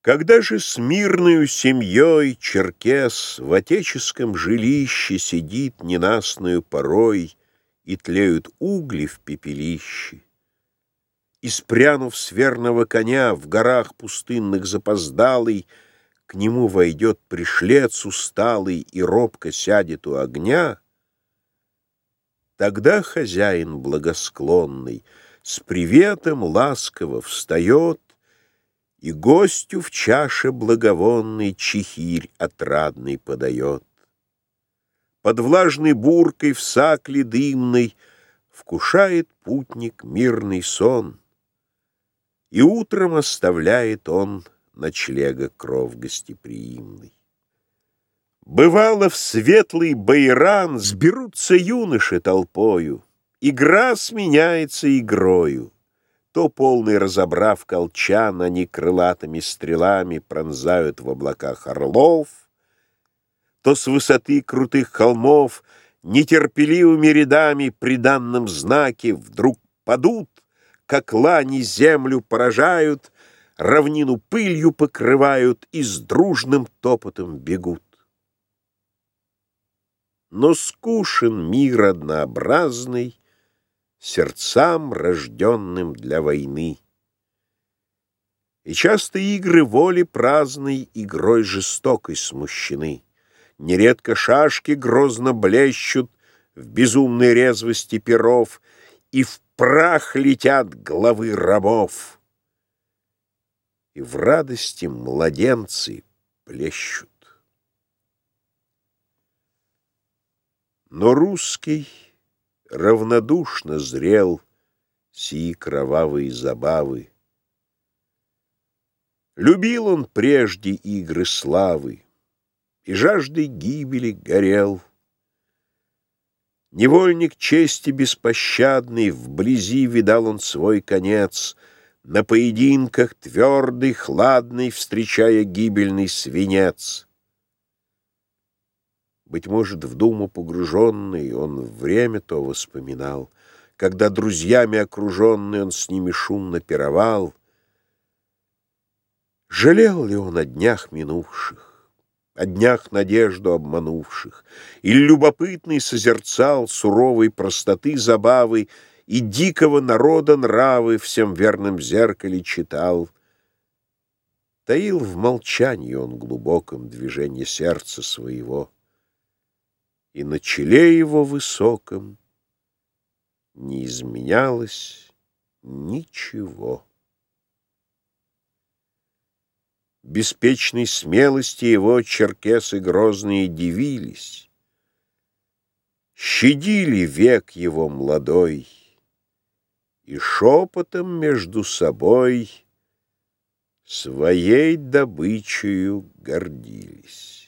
Когда же с мирною семьей черкес В отеческом жилище сидит ненастную порой, И тлеют угли в пепелище, И, спрянув с верного коня, В горах пустынных запоздалый, К нему войдет пришлец усталый И робко сядет у огня, Тогда хозяин благосклонный С приветом ласково встает и гостю в чаше благовонный Чехирь отрадный подает. Под влажной буркой в сакле дымной Вкушает путник мирный сон, И утром оставляет он Ночлега кров гостеприимный. Бывало, в светлый байран Сберутся юноши толпою, Игра сменяется игрою. То, полный разобрав колчан, Они крылатыми стрелами Пронзают в облаках орлов, То с высоты крутых холмов Нетерпеливыми рядами При данном знаке вдруг падут, Как лани землю поражают, Равнину пылью покрывают И с дружным топотом бегут. Но скушен мир однообразный, сердцам, рожденным для войны. И часто игры воли праздной игрой жестокой смущены. Нередко шашки грозно блещут в безумной резвости перов, и в прах летят главы рабов. И в радости младенцы плещут. Но русский равнодушно зрел сии кровавые забавы. Любил он прежде игры славы и жаждой гибели горел. Невольник чести беспощадный, вблизи видал он свой конец, на поединках твердый, хладный, встречая гибельный свинец. Быть может, в думу погруженный, он время то воспоминал, когда друзьями окруженный он с ними шумно пировал. Жалел ли он о днях минувших, о днях надежду обманувших, или любопытный созерцал суровой простоты забавы и дикого народа нравы всем верным зеркале читал. Таил в молчании он глубоком движение сердца своего — и на челе его высоком не изменялось ничего. Беспечной смелости его черкесы грозные дивились, щадили век его молодой и шепотом между собой своей добычею гордились.